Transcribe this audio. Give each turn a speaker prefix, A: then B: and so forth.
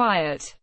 A: quiet.